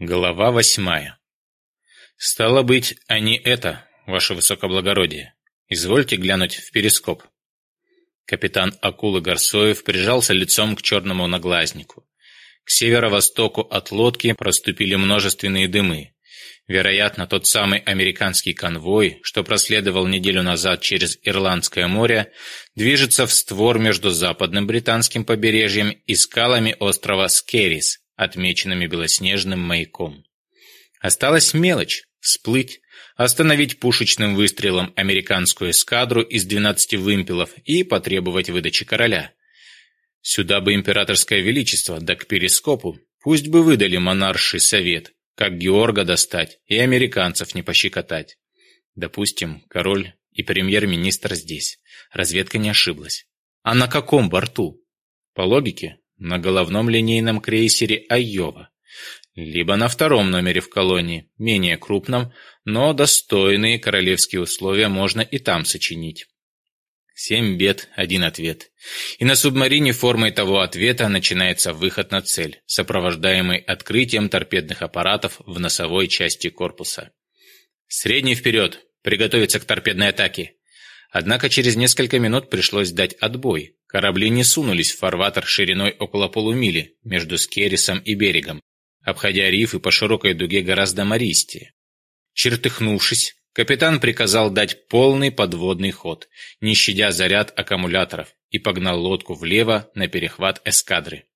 Глава восьмая. «Стало быть, они это, ваше высокоблагородие. Извольте глянуть в перископ». Капитан Акулы Горсоев прижался лицом к черному наглазнику. К северо-востоку от лодки проступили множественные дымы. Вероятно, тот самый американский конвой, что проследовал неделю назад через Ирландское море, движется в створ между западным британским побережьем и скалами острова Скерис. – отмеченными белоснежным маяком. Осталась мелочь – всплыть, остановить пушечным выстрелом американскую эскадру из 12 вымпелов и потребовать выдачи короля. Сюда бы императорское величество, да к перископу, пусть бы выдали монарший совет, как Георга достать и американцев не пощекотать. Допустим, король и премьер-министр здесь. Разведка не ошиблась. А на каком борту? По логике, на головном линейном крейсере «Айова», либо на втором номере в колонии, менее крупном, но достойные королевские условия можно и там сочинить. Семь бед, один ответ. И на субмарине формой того ответа начинается выход на цель, сопровождаемый открытием торпедных аппаратов в носовой части корпуса. «Средний вперед! Приготовиться к торпедной атаке!» Однако через несколько минут пришлось дать отбой. Корабли не сунулись в фарватер шириной около полумили между Скерисом и берегом, обходя рифы по широкой дуге гораздо мористее. Чертыхнувшись, капитан приказал дать полный подводный ход, не щадя заряд аккумуляторов, и погнал лодку влево на перехват эскадры.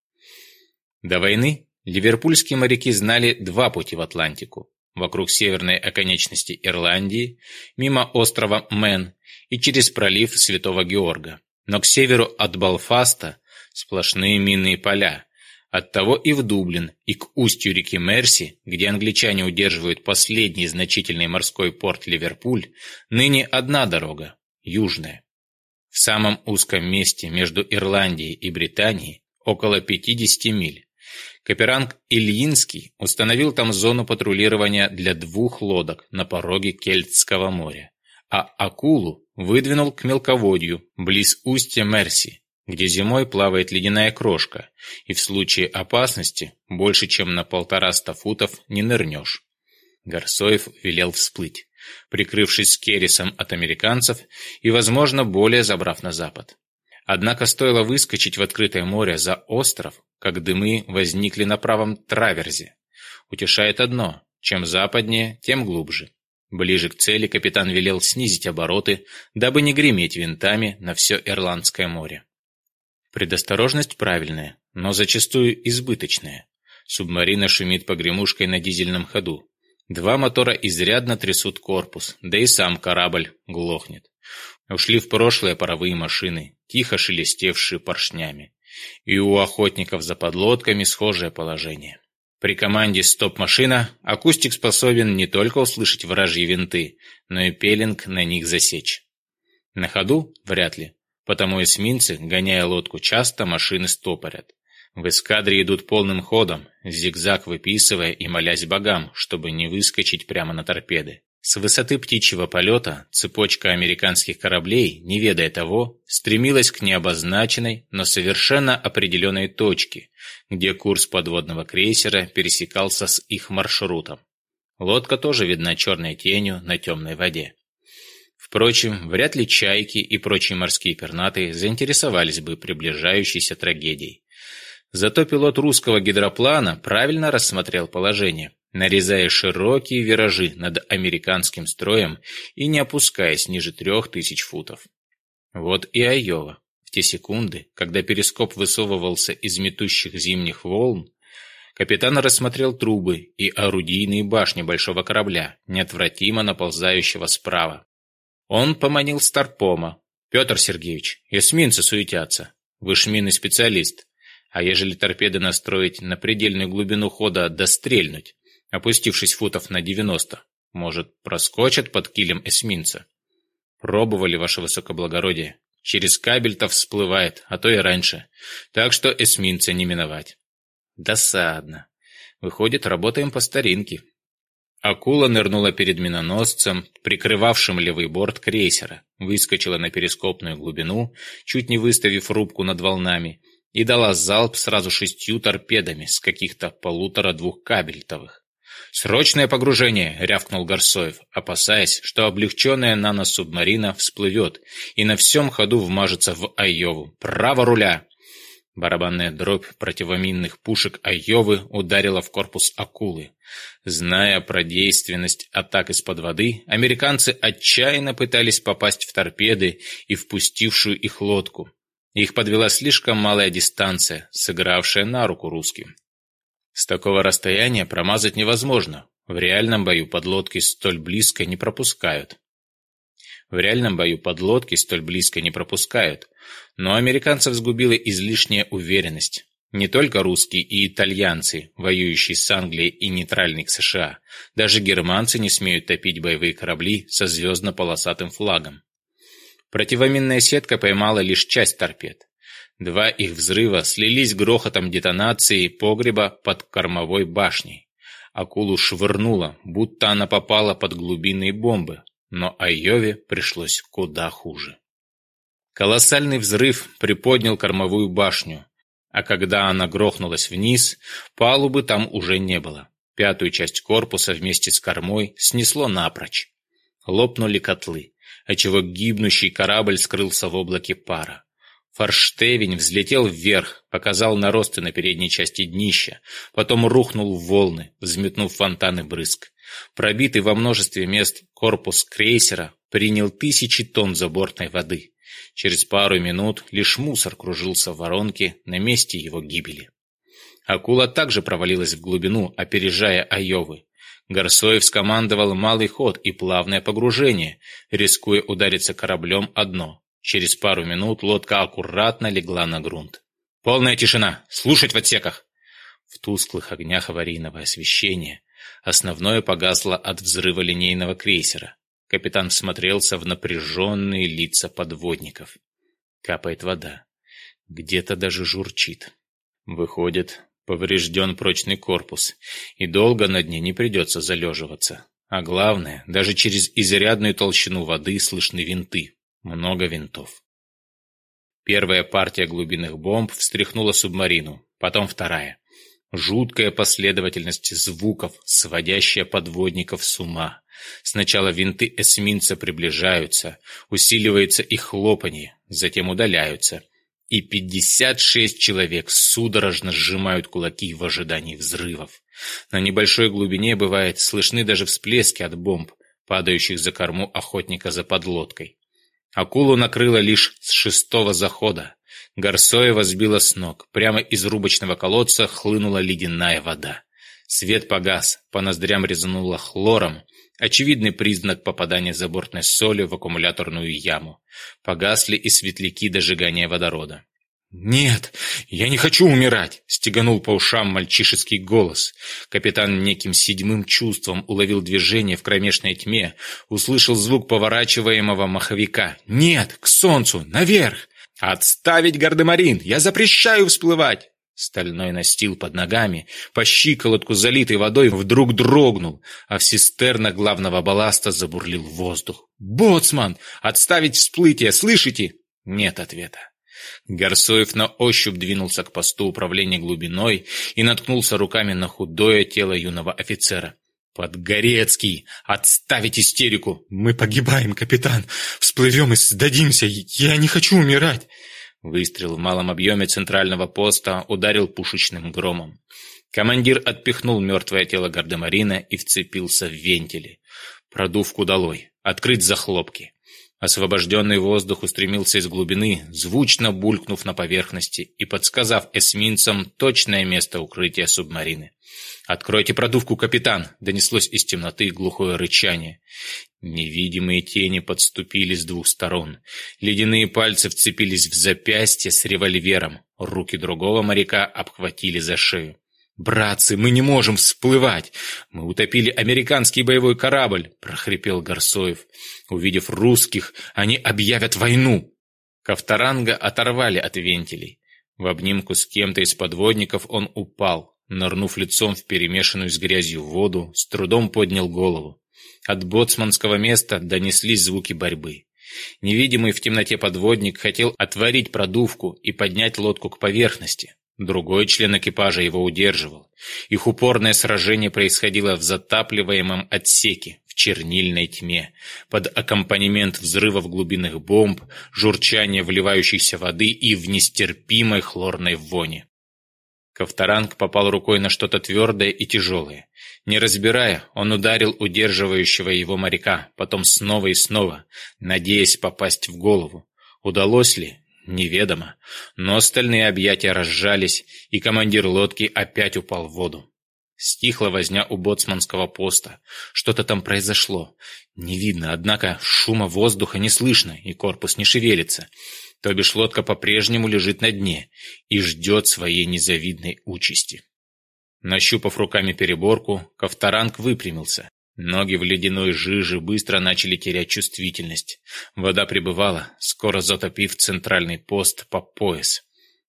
До войны ливерпульские моряки знали два пути в Атлантику вокруг северной оконечности Ирландии, мимо острова Мэн и через пролив Святого Георга. Но к северу от Белфаста сплошные минные поля. Оттого и в Дублин, и к устью реки Мерси, где англичане удерживают последний значительный морской порт Ливерпуль, ныне одна дорога – южная. В самом узком месте между Ирландией и Британией около 50 миль Каперанг Ильинский установил там зону патрулирования для двух лодок на пороге Кельтского моря, а акулу выдвинул к мелководью близ устья Мерси, где зимой плавает ледяная крошка, и в случае опасности больше чем на полтораста футов не нырнешь. Горсоев велел всплыть, прикрывшись Керисом от американцев и, возможно, более забрав на запад. Однако стоило выскочить в открытое море за остров, как дымы возникли на правом траверзе. Утешает одно – чем западнее, тем глубже. Ближе к цели капитан велел снизить обороты, дабы не греметь винтами на все Ирландское море. Предосторожность правильная, но зачастую избыточная. Субмарина шумит погремушкой на дизельном ходу. Два мотора изрядно трясут корпус, да и сам корабль глохнет. А ушли в прошлое паровые машины, тихо шелестевшие поршнями. И у охотников за подлодками схожее положение. При команде «Стоп-машина» акустик способен не только услышать вражьи винты, но и пеленг на них засечь. На ходу вряд ли, потому эсминцы, гоняя лодку часто, машины стопорят. В эскадре идут полным ходом, зигзаг выписывая и молясь богам, чтобы не выскочить прямо на торпеды. С высоты птичьего полета цепочка американских кораблей, не ведая того, стремилась к необозначенной, но совершенно определенной точке, где курс подводного крейсера пересекался с их маршрутом. Лодка тоже видна черной тенью на темной воде. Впрочем, вряд ли чайки и прочие морские пернаты заинтересовались бы приближающейся трагедией. Зато пилот русского гидроплана правильно рассмотрел положение нарезая широкие виражи над американским строем и не опускаясь ниже трех тысяч футов. Вот и Айова. В те секунды, когда перископ высовывался из метущих зимних волн, капитан рассмотрел трубы и орудийные башни большого корабля, неотвратимо наползающего справа. Он поманил Старпома. «Петр Сергеевич, эсминцы суетятся. Вы ж специалист. А ежели торпеды настроить на предельную глубину хода, дострельнуть, опустившись футов на девяносто. Может, проскочит под килем эсминца? Пробовали, ваше высокоблагородие. Через кабель-то всплывает, а то и раньше. Так что эсминца не миновать. Досадно. Выходит, работаем по старинке. Акула нырнула перед миноносцем, прикрывавшим левый борт крейсера, выскочила на перископную глубину, чуть не выставив рубку над волнами, и дала залп сразу шестью торпедами с каких-то полутора-двух кабельтовых. «Срочное погружение!» — рявкнул Горсоев, опасаясь, что облегченная нано-субмарина всплывет и на всем ходу вмажется в Айову. «Право руля!» Барабанная дробь противоминных пушек Айовы ударила в корпус акулы. Зная про действенность атак из-под воды, американцы отчаянно пытались попасть в торпеды и впустившую их лодку. Их подвела слишком малая дистанция, сыгравшая на руку русским. С такого расстояния промазать невозможно. В реальном бою подлодки столь близко не пропускают. В реальном бою подлодки столь близко не пропускают. Но американцев сгубила излишняя уверенность. Не только русские и итальянцы, воюющие с Англией и нейтральной к США. Даже германцы не смеют топить боевые корабли со звездно-полосатым флагом. Противоминная сетка поймала лишь часть торпед. Два их взрыва слились грохотом детонации погреба под кормовой башней. Акулу швырнуло, будто она попала под глубинные бомбы, но Айове пришлось куда хуже. Колоссальный взрыв приподнял кормовую башню, а когда она грохнулась вниз, палубы там уже не было. Пятую часть корпуса вместе с кормой снесло напрочь. Лопнули котлы, отчего гибнущий корабль скрылся в облаке пара. Форштевень взлетел вверх, показал наросты на передней части днища, потом рухнул в волны, взметнув фонтаны брызг. Пробитый во множестве мест корпус крейсера принял тысячи тонн забортной воды. Через пару минут лишь мусор кружился в воронке на месте его гибели. Акула также провалилась в глубину, опережая Айовы. Горсоев скомандовал малый ход и плавное погружение, рискуя удариться кораблем о дно. Через пару минут лодка аккуратно легла на грунт. Полная тишина. Слушать в отсеках. В тусклых огнях аварийного освещения основное погасло от взрыва линейного крейсера. Капитан всмотрелся в напряженные лица подводников. Капает вода. Где-то даже журчит. Выходит, поврежден прочный корпус, и долго на дне не придется залеживаться. А главное, даже через изрядную толщину воды слышны винты, много винтов. Первая партия глубинных бомб встряхнула субмарину, потом вторая. Жуткая последовательность звуков, сводящая подводников с ума. Сначала винты эсминца приближаются, усиливается их хлопанье, затем удаляются. И 56 человек судорожно сжимают кулаки в ожидании взрывов. На небольшой глубине бывает слышны даже всплески от бомб, падающих за корму охотника за подлодкой. Акулу накрыло лишь с шестого захода. Горсоева сбила с ног. Прямо из рубочного колодца хлынула ледяная вода. Свет погас, по ноздрям резануло хлором. Очевидный признак попадания забортной соли в аккумуляторную яму. Погасли и светляки дожигания водорода. «Нет, я не хочу умирать!» — стеганул по ушам мальчишеский голос. Капитан неким седьмым чувством уловил движение в кромешной тьме, услышал звук поворачиваемого маховика. «Нет, к солнцу, наверх!» «Отставить, гардемарин! Я запрещаю всплывать!» Стальной настил под ногами, по щиколотку залитой водой, вдруг дрогнул, а в систерна главного балласта забурлил воздух. «Боцман! Отставить всплытие! Слышите?» Нет ответа. Горсоев на ощупь двинулся к посту управления глубиной и наткнулся руками на худое тело юного офицера. «Подгорецкий! Отставить истерику! Мы погибаем, капитан! Всплывем и сдадимся! Я не хочу умирать!» Выстрел в малом объеме центрального поста ударил пушечным громом. Командир отпихнул мертвое тело гардемарина и вцепился в вентили. Продувку долой. Открыть захлопки. Освобожденный воздух устремился из глубины, звучно булькнув на поверхности и подсказав эсминцам точное место укрытия субмарины. «Откройте продувку, капитан!» — донеслось из темноты глухое рычание. Невидимые тени подступили с двух сторон. Ледяные пальцы вцепились в запястье с револьвером. Руки другого моряка обхватили за шею. «Братцы, мы не можем всплывать! Мы утопили американский боевой корабль!» – прохрипел Горсоев. «Увидев русских, они объявят войну!» Ковторанга оторвали от вентилей. В обнимку с кем-то из подводников он упал, нырнув лицом в перемешанную с грязью воду, с трудом поднял голову. От боцманского места донеслись звуки борьбы. Невидимый в темноте подводник хотел отворить продувку и поднять лодку к поверхности. Другой член экипажа его удерживал. Их упорное сражение происходило в затапливаемом отсеке, в чернильной тьме, под аккомпанемент взрывов глубинных бомб, журчания вливающейся воды и в нестерпимой хлорной вони. Ковторанг попал рукой на что-то твердое и тяжелое. Не разбирая, он ударил удерживающего его моряка, потом снова и снова, надеясь попасть в голову. Удалось ли, неведомо, но остальные объятия разжались, и командир лодки опять упал в воду. Стихла возня у боцманского поста. Что-то там произошло. Не видно, однако шума воздуха не слышно, и корпус не шевелится. То бишь лодка по-прежнему лежит на дне и ждет своей незавидной участи. Нащупав руками переборку, Ковторанг выпрямился. Ноги в ледяной жиже быстро начали терять чувствительность. Вода прибывала, скоро затопив центральный пост по пояс.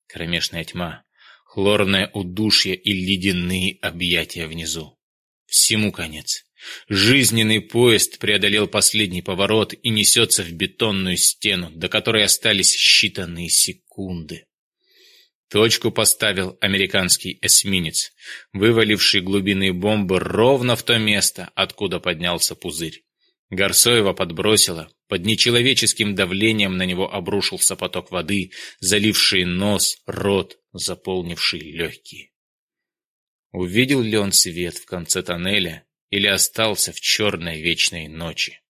Кромешная тьма, хлорное удушье и ледяные объятия внизу. Всему конец. Жизненный поезд преодолел последний поворот и несется в бетонную стену, до которой остались считанные секунды. Точку поставил американский эсминец, вываливший глубины бомбы ровно в то место, откуда поднялся пузырь. Горсоева подбросила, под нечеловеческим давлением на него обрушился поток воды, заливший нос, рот, заполнивший легкие. Увидел ли он свет в конце тоннеля или остался в черной вечной ночи?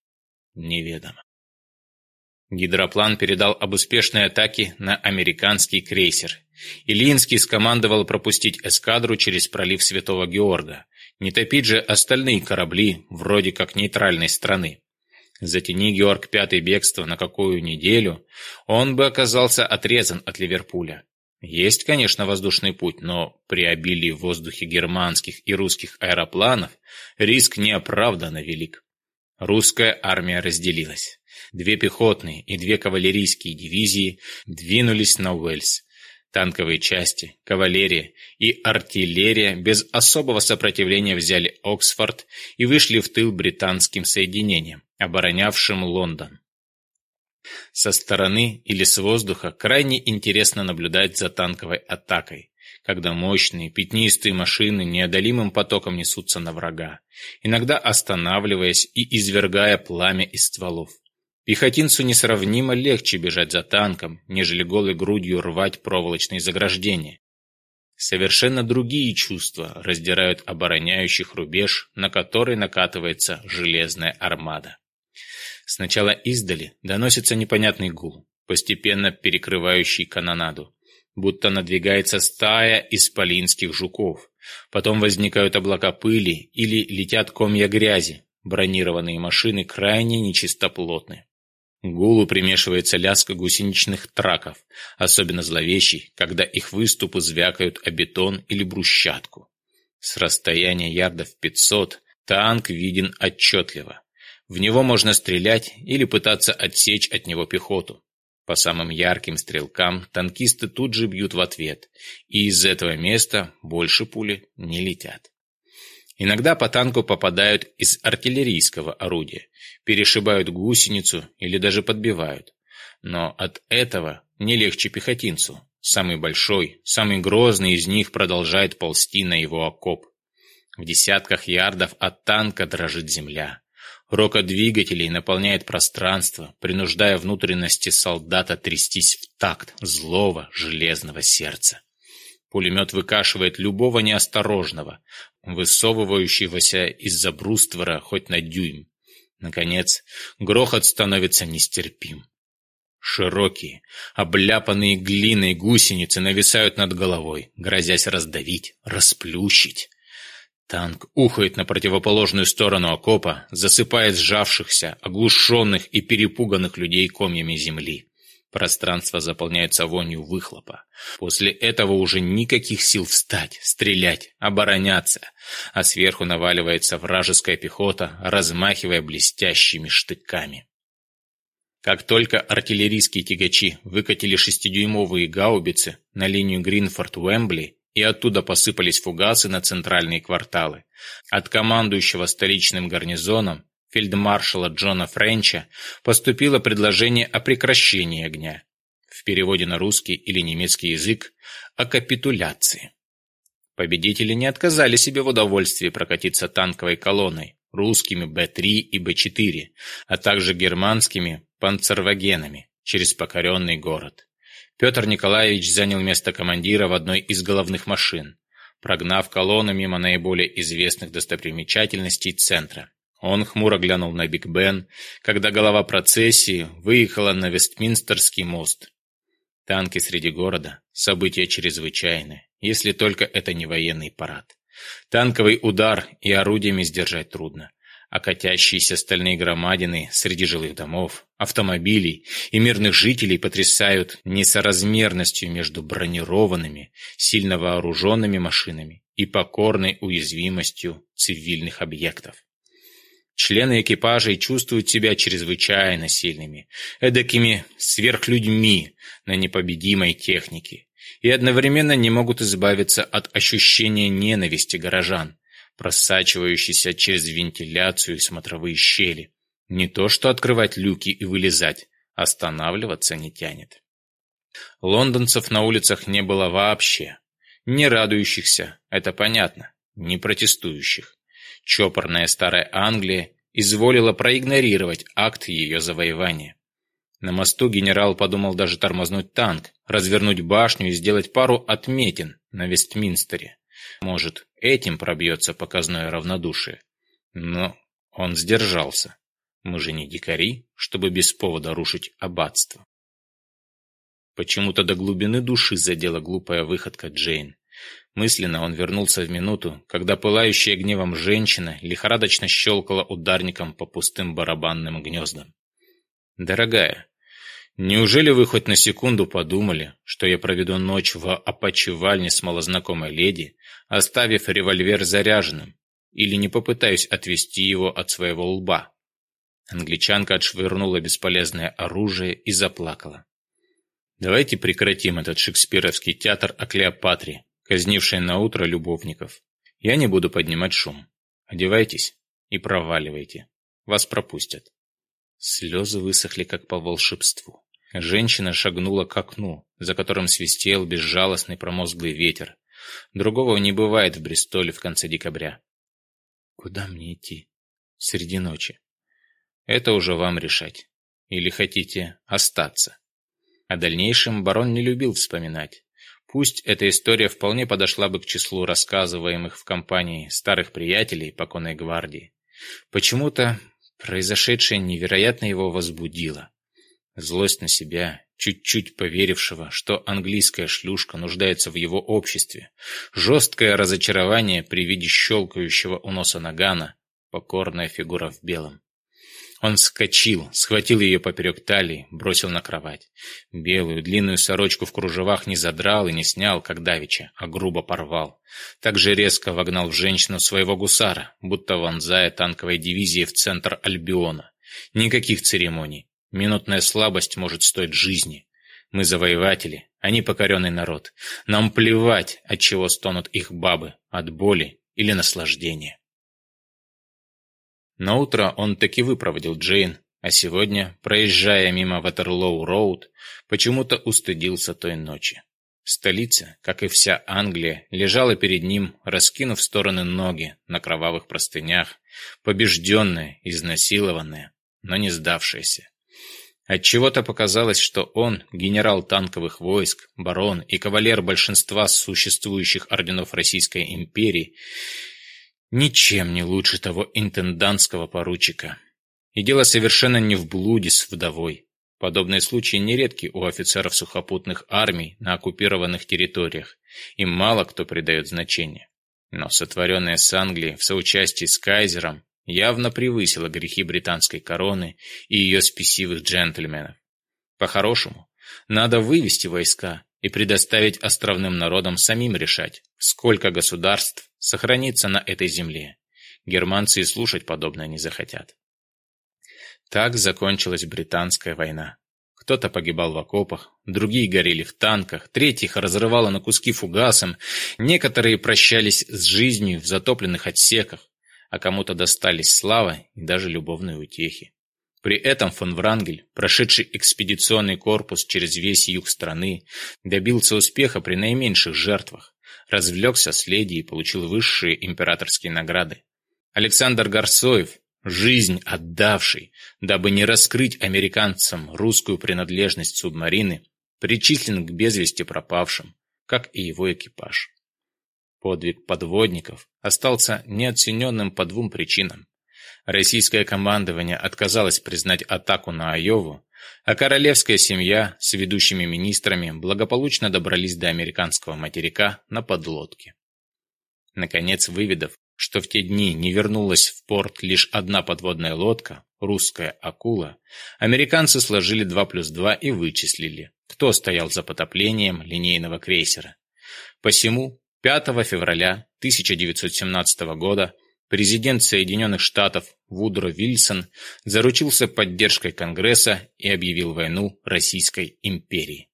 Неведомо. Гидроплан передал об успешной атаке на американский крейсер Ильинский скомандовал пропустить эскадру через пролив Святого Георга, не топить же остальные корабли, вроде как нейтральной страны. Затяни Георг Пятый бегство на какую неделю, он бы оказался отрезан от Ливерпуля. Есть, конечно, воздушный путь, но при обилии в воздухе германских и русских аэропланов риск неоправданно велик. Русская армия разделилась. Две пехотные и две кавалерийские дивизии двинулись на Уэльс, Танковые части, кавалерия и артиллерия без особого сопротивления взяли Оксфорд и вышли в тыл британским соединениям, оборонявшим Лондон. Со стороны или с воздуха крайне интересно наблюдать за танковой атакой, когда мощные пятнистые машины неодолимым потоком несутся на врага, иногда останавливаясь и извергая пламя из стволов. Пехотинцу несравнимо легче бежать за танком, нежели голой грудью рвать проволочные заграждения. Совершенно другие чувства раздирают обороняющих рубеж, на который накатывается железная армада. Сначала издали доносится непонятный гул, постепенно перекрывающий канонаду, будто надвигается стая исполинских жуков. Потом возникают облака пыли или летят комья грязи. Бронированные машины крайне нечистоплотны гулу примешивается лязг гусеничных траков, особенно зловещий, когда их выступы звякают о бетон или брусчатку. С расстояния ярдов 500 танк виден отчетливо. В него можно стрелять или пытаться отсечь от него пехоту. По самым ярким стрелкам танкисты тут же бьют в ответ, и из этого места больше пули не летят. Иногда по танку попадают из артиллерийского орудия, перешибают гусеницу или даже подбивают. Но от этого не легче пехотинцу. Самый большой, самый грозный из них продолжает ползти на его окоп. В десятках ярдов от танка дрожит земля. Рока двигателей наполняет пространство, принуждая внутренности солдата трястись в такт злого железного сердца. Пулемет выкашивает любого неосторожного, высовывающегося из-за бруствера хоть на дюйм. Наконец, грохот становится нестерпим. Широкие, обляпанные глиной гусеницы нависают над головой, грозясь раздавить, расплющить. Танк ухает на противоположную сторону окопа, засыпает сжавшихся, оглушенных и перепуганных людей комьями земли. Пространство заполняется вонью выхлопа. После этого уже никаких сил встать, стрелять, обороняться. А сверху наваливается вражеская пехота, размахивая блестящими штыками. Как только артиллерийские тягачи выкатили шестидюймовые гаубицы на линию Гринфорд-Уэмбли, и оттуда посыпались фугасы на центральные кварталы. От командующего столичным гарнизоном фельдмаршала Джона Френча поступило предложение о прекращении огня, в переводе на русский или немецкий язык о капитуляции. Победители не отказали себе в удовольствии прокатиться танковой колонной, русскими Б-3 и Б-4, а также германскими панцервагенами через покоренный город. Петр Николаевич занял место командира в одной из головных машин, прогнав колонну мимо наиболее известных достопримечательностей центра. Он хмуро глянул на Биг Бен, когда голова процессии выехала на Вестминстерский мост. Танки среди города – событие чрезвычайное, если только это не военный парад. Танковый удар и орудиями сдержать трудно, а катящиеся стальные громадины среди жилых домов, автомобилей и мирных жителей потрясают несоразмерностью между бронированными, сильно вооруженными машинами и покорной уязвимостью цивильных объектов. Члены экипажей чувствуют себя чрезвычайно сильными, эдакими сверхлюдьми на непобедимой технике, и одновременно не могут избавиться от ощущения ненависти горожан, просачивающейся через вентиляцию и смотровые щели. Не то что открывать люки и вылезать, останавливаться не тянет. Лондонцев на улицах не было вообще. Не радующихся, это понятно, не протестующих. Чопорная Старая Англия изволила проигнорировать акт ее завоевания. На мосту генерал подумал даже тормознуть танк, развернуть башню и сделать пару отметин на Вестминстере. Может, этим пробьется показное равнодушие. Но он сдержался. Мы же не дикари, чтобы без повода рушить аббатство. Почему-то до глубины души задела глупая выходка Джейн. Мысленно он вернулся в минуту, когда пылающая гневом женщина лихорадочно щелкала ударником по пустым барабанным гнездам. «Дорогая, неужели вы хоть на секунду подумали, что я проведу ночь в опочивальне с малознакомой леди, оставив револьвер заряженным, или не попытаюсь отвести его от своего лба?» Англичанка отшвырнула бесполезное оружие и заплакала. «Давайте прекратим этот шекспировский театр о Клеопатре», Казнившие на утро любовников. Я не буду поднимать шум. Одевайтесь и проваливайте. Вас пропустят. Слезы высохли, как по волшебству. Женщина шагнула к окну, за которым свистел безжалостный промозглый ветер. Другого не бывает в Бристоле в конце декабря. Куда мне идти? Среди ночи. Это уже вам решать. Или хотите остаться? О дальнейшем барон не любил вспоминать. Пусть эта история вполне подошла бы к числу рассказываемых в компании старых приятелей поконной гвардии. Почему-то произошедшее невероятно его возбудило. Злость на себя, чуть-чуть поверившего, что английская шлюшка нуждается в его обществе, жесткое разочарование при виде щелкающего у носа нагана, покорная фигура в белом. Он вскочил, схватил ее поперек талии, бросил на кровать. Белую длинную сорочку в кружевах не задрал и не снял, как давеча, а грубо порвал. Так же резко вогнал в женщину своего гусара, будто вонзая танковой дивизии в центр Альбиона. Никаких церемоний. Минутная слабость может стоить жизни. Мы завоеватели, они покоренный народ. Нам плевать, от чего стонут их бабы, от боли или наслаждения. На утро он таки выпроводил Джейн, а сегодня, проезжая мимо Ватерлоу-Роуд, почему-то устыдился той ночи. Столица, как и вся Англия, лежала перед ним, раскинув в стороны ноги на кровавых простынях, побежденная, изнасилованная, но не сдавшаяся. Отчего-то показалось, что он, генерал танковых войск, барон и кавалер большинства существующих орденов Российской империи, Ничем не лучше того интендантского поручика. И дело совершенно не в блуде с вдовой. Подобные случаи нередки у офицеров сухопутных армий на оккупированных территориях, и мало кто придает значение. Но сотворенное с Англией в соучастии с кайзером явно превысило грехи британской короны и ее спесивых джентльменов. По-хорошему, надо вывести войска и предоставить островным народам самим решать, сколько государств сохранится на этой земле. Германцы и слушать подобное не захотят. Так закончилась Британская война. Кто-то погибал в окопах, другие горели в танках, третьих разрывало на куски фугасом, некоторые прощались с жизнью в затопленных отсеках, а кому-то достались слава и даже любовные утехи. При этом фон Врангель, прошедший экспедиционный корпус через весь юг страны, добился успеха при наименьших жертвах развлекся с леди и получил высшие императорские награды. Александр Горсоев, жизнь отдавший, дабы не раскрыть американцам русскую принадлежность субмарины, причислен к безвести пропавшим, как и его экипаж. Подвиг подводников остался неоцененным по двум причинам. Российское командование отказалось признать атаку на Айову а королевская семья с ведущими министрами благополучно добрались до американского материка на подлодке. Наконец, выведав, что в те дни не вернулась в порт лишь одна подводная лодка, русская «Акула», американцы сложили 2 плюс 2 и вычислили, кто стоял за потоплением линейного крейсера. Посему 5 февраля 1917 года – президент Соединенных Штатов Вудро Вильсон заручился поддержкой Конгресса и объявил войну Российской империи.